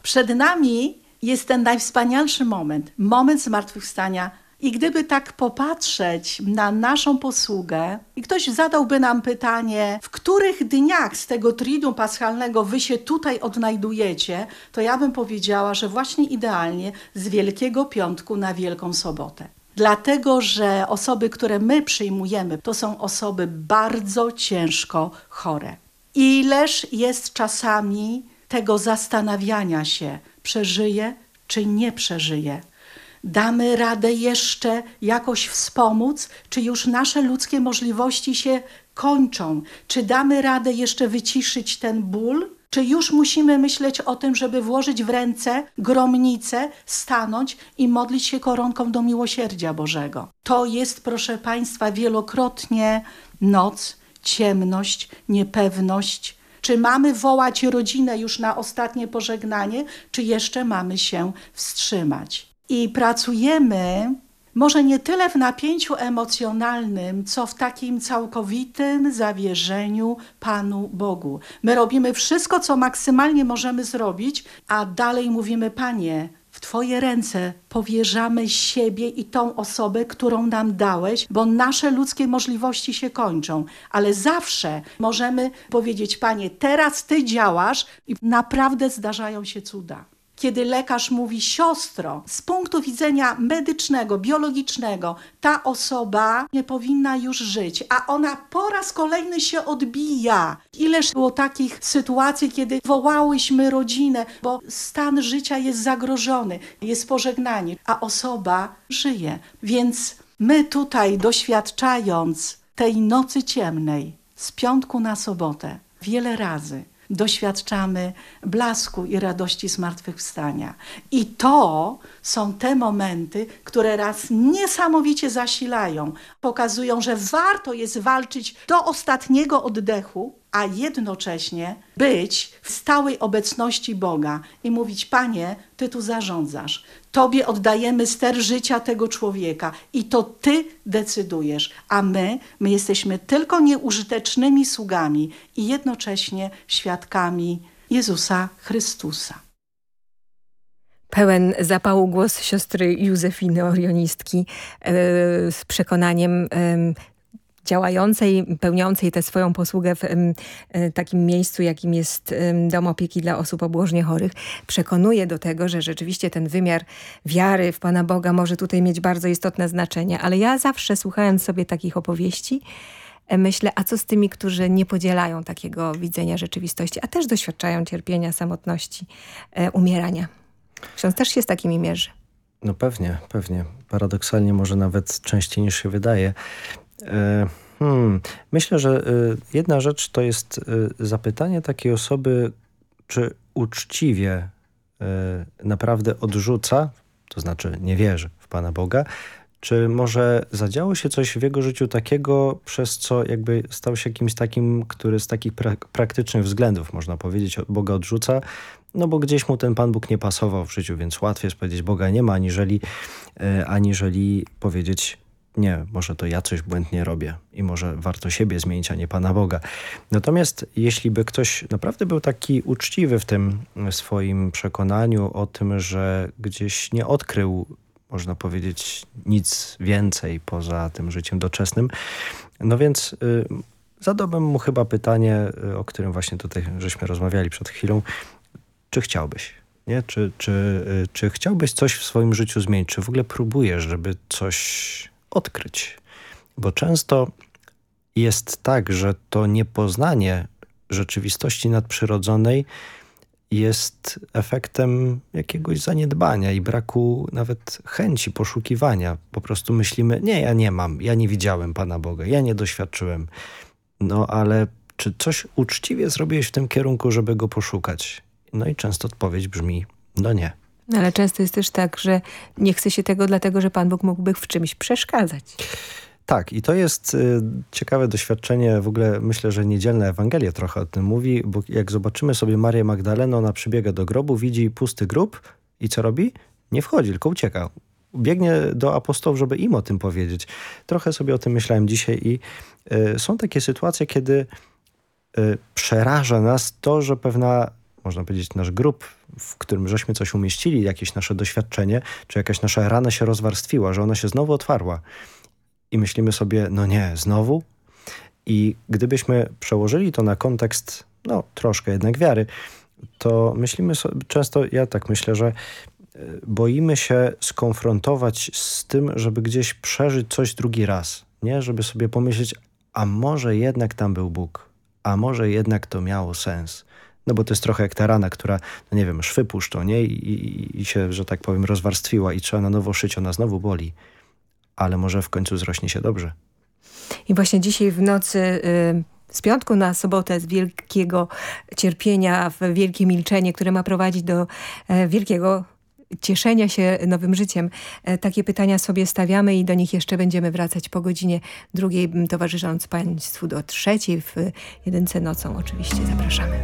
Przed nami jest ten najwspanialszy moment, moment zmartwychwstania. I gdyby tak popatrzeć na naszą posługę i ktoś zadałby nam pytanie, w których dniach z tego tridu paschalnego wy się tutaj odnajdujecie, to ja bym powiedziała, że właśnie idealnie z Wielkiego Piątku na Wielką Sobotę. Dlatego, że osoby, które my przyjmujemy, to są osoby bardzo ciężko chore. Ileż jest czasami tego zastanawiania się, przeżyje czy nie przeżyje. Damy radę jeszcze jakoś wspomóc, czy już nasze ludzkie możliwości się kończą? Czy damy radę jeszcze wyciszyć ten ból? Czy już musimy myśleć o tym, żeby włożyć w ręce gromnicę, stanąć i modlić się koronką do miłosierdzia Bożego? To jest, proszę Państwa, wielokrotnie noc, ciemność, niepewność, czy mamy wołać rodzinę już na ostatnie pożegnanie, czy jeszcze mamy się wstrzymać? I pracujemy może nie tyle w napięciu emocjonalnym, co w takim całkowitym zawierzeniu Panu Bogu. My robimy wszystko, co maksymalnie możemy zrobić, a dalej mówimy: Panie, Twoje ręce powierzamy siebie i tą osobę, którą nam dałeś, bo nasze ludzkie możliwości się kończą. Ale zawsze możemy powiedzieć: Panie, teraz Ty działasz i naprawdę zdarzają się cuda kiedy lekarz mówi siostro, z punktu widzenia medycznego, biologicznego, ta osoba nie powinna już żyć, a ona po raz kolejny się odbija. Ileż było takich sytuacji, kiedy wołałyśmy rodzinę, bo stan życia jest zagrożony, jest pożegnanie, a osoba żyje. Więc my tutaj doświadczając tej nocy ciemnej, z piątku na sobotę, wiele razy, doświadczamy blasku i radości zmartwychwstania. I to są te momenty, które raz niesamowicie zasilają, pokazują, że warto jest walczyć do ostatniego oddechu, a jednocześnie być w stałej obecności Boga i mówić: Panie, Ty tu zarządzasz. Tobie oddajemy ster życia tego człowieka i to Ty decydujesz, a my, my jesteśmy tylko nieużytecznymi sługami i jednocześnie świadkami Jezusa Chrystusa. Pełen zapału głos siostry Józefiny Orionistki e, z przekonaniem działającej, pełniącej tę swoją posługę w e, takim miejscu, jakim jest Dom Opieki dla Osób Obłożnie Chorych, przekonuje do tego, że rzeczywiście ten wymiar wiary w Pana Boga może tutaj mieć bardzo istotne znaczenie. Ale ja zawsze słuchając sobie takich opowieści, e, myślę, a co z tymi, którzy nie podzielają takiego widzenia rzeczywistości, a też doświadczają cierpienia, samotności, e, umierania. Ksiądz też się z takimi mierzy. No pewnie, pewnie. Paradoksalnie może nawet częściej niż się wydaje. E, hmm. Myślę, że e, jedna rzecz to jest e, zapytanie takiej osoby, czy uczciwie naprawdę odrzuca, to znaczy nie wierzy w Pana Boga, czy może zadziało się coś w jego życiu takiego, przez co jakby stał się kimś takim, który z takich pra praktycznych względów, można powiedzieć, Boga odrzuca, no bo gdzieś mu ten Pan Bóg nie pasował w życiu, więc łatwiej jest powiedzieć Boga nie ma, aniżeli, aniżeli powiedzieć nie, może to ja coś błędnie robię i może warto siebie zmienić, a nie Pana Boga. Natomiast jeśli by ktoś naprawdę był taki uczciwy w tym swoim przekonaniu o tym, że gdzieś nie odkrył, można powiedzieć, nic więcej poza tym życiem doczesnym, no więc y, zadałbym mu chyba pytanie, y, o którym właśnie tutaj żeśmy rozmawiali przed chwilą, czy chciałbyś? Nie? Czy, czy, y, czy chciałbyś coś w swoim życiu zmienić? Czy w ogóle próbujesz, żeby coś odkryć? Bo często jest tak, że to niepoznanie rzeczywistości nadprzyrodzonej jest efektem jakiegoś zaniedbania i braku nawet chęci poszukiwania. Po prostu myślimy, nie, ja nie mam, ja nie widziałem Pana Boga, ja nie doświadczyłem. No ale czy coś uczciwie zrobiłeś w tym kierunku, żeby go poszukać? No i często odpowiedź brzmi, no nie. No ale często jest też tak, że nie chce się tego dlatego, że Pan Bóg mógłby w czymś przeszkadzać. Tak, i to jest y, ciekawe doświadczenie. W ogóle myślę, że niedzielna Ewangelia trochę o tym mówi, bo jak zobaczymy sobie Marię Magdalenę, ona przybiega do grobu, widzi pusty grób i co robi? Nie wchodzi, tylko ucieka. Biegnie do apostołów, żeby im o tym powiedzieć. Trochę sobie o tym myślałem dzisiaj i y, są takie sytuacje, kiedy y, przeraża nas to, że pewna, można powiedzieć, nasz grób, w którym żeśmy coś umieścili, jakieś nasze doświadczenie, czy jakaś nasza rana się rozwarstwiła, że ona się znowu otwarła i myślimy sobie, no nie, znowu? I gdybyśmy przełożyli to na kontekst, no troszkę jednak wiary, to myślimy sobie, często ja tak myślę, że boimy się skonfrontować z tym, żeby gdzieś przeżyć coś drugi raz, nie? Żeby sobie pomyśleć, a może jednak tam był Bóg, a może jednak to miało sens. No bo to jest trochę jak ta rana, która, no nie wiem, szwy puszczą, nie? I, i, I się, że tak powiem, rozwarstwiła i trzeba na nowo szyć, ona znowu boli ale może w końcu zrośnie się dobrze. I właśnie dzisiaj w nocy y, z piątku na sobotę z wielkiego cierpienia w wielkie milczenie, które ma prowadzić do e, wielkiego cieszenia się nowym życiem. E, takie pytania sobie stawiamy i do nich jeszcze będziemy wracać po godzinie drugiej, towarzysząc Państwu do trzeciej w Jedynce Nocą. Oczywiście zapraszamy.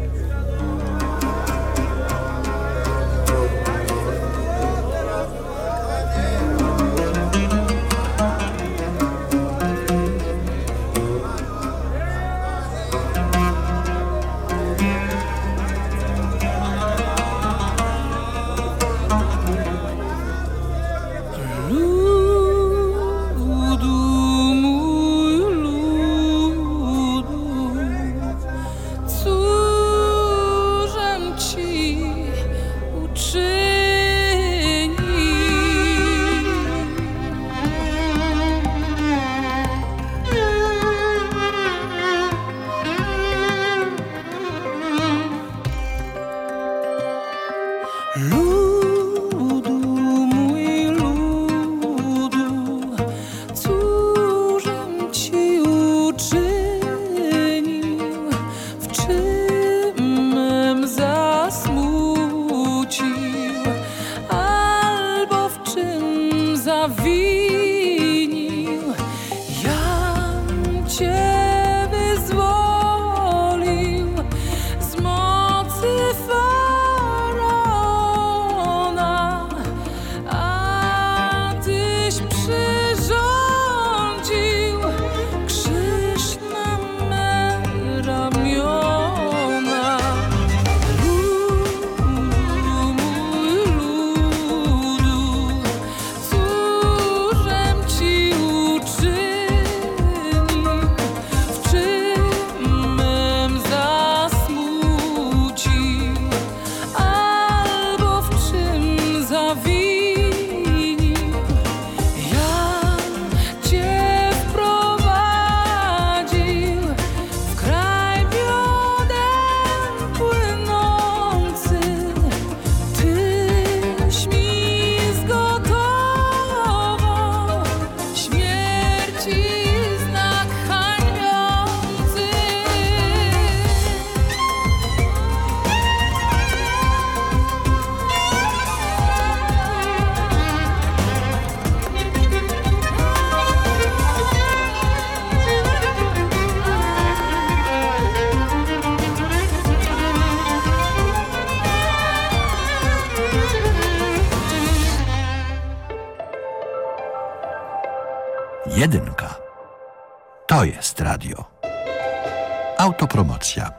Autopromocja.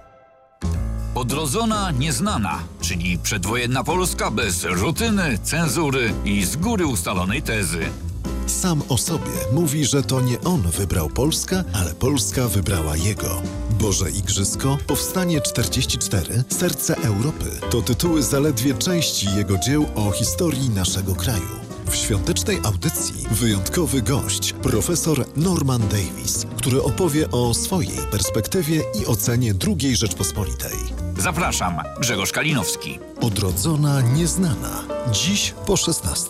Odrodzona nieznana, czyli przedwojenna Polska bez rutyny, cenzury i z góry ustalonej tezy. Sam o sobie mówi, że to nie on wybrał Polskę, ale Polska wybrała jego. Boże Igrzysko, Powstanie 44, Serce Europy to tytuły zaledwie części jego dzieł o historii naszego kraju. W świątecznej audycji wyjątkowy gość, profesor Norman Davis, który opowie o swojej perspektywie i ocenie II Rzeczpospolitej. Zapraszam, Grzegorz Kalinowski. Odrodzona nieznana. Dziś po 16.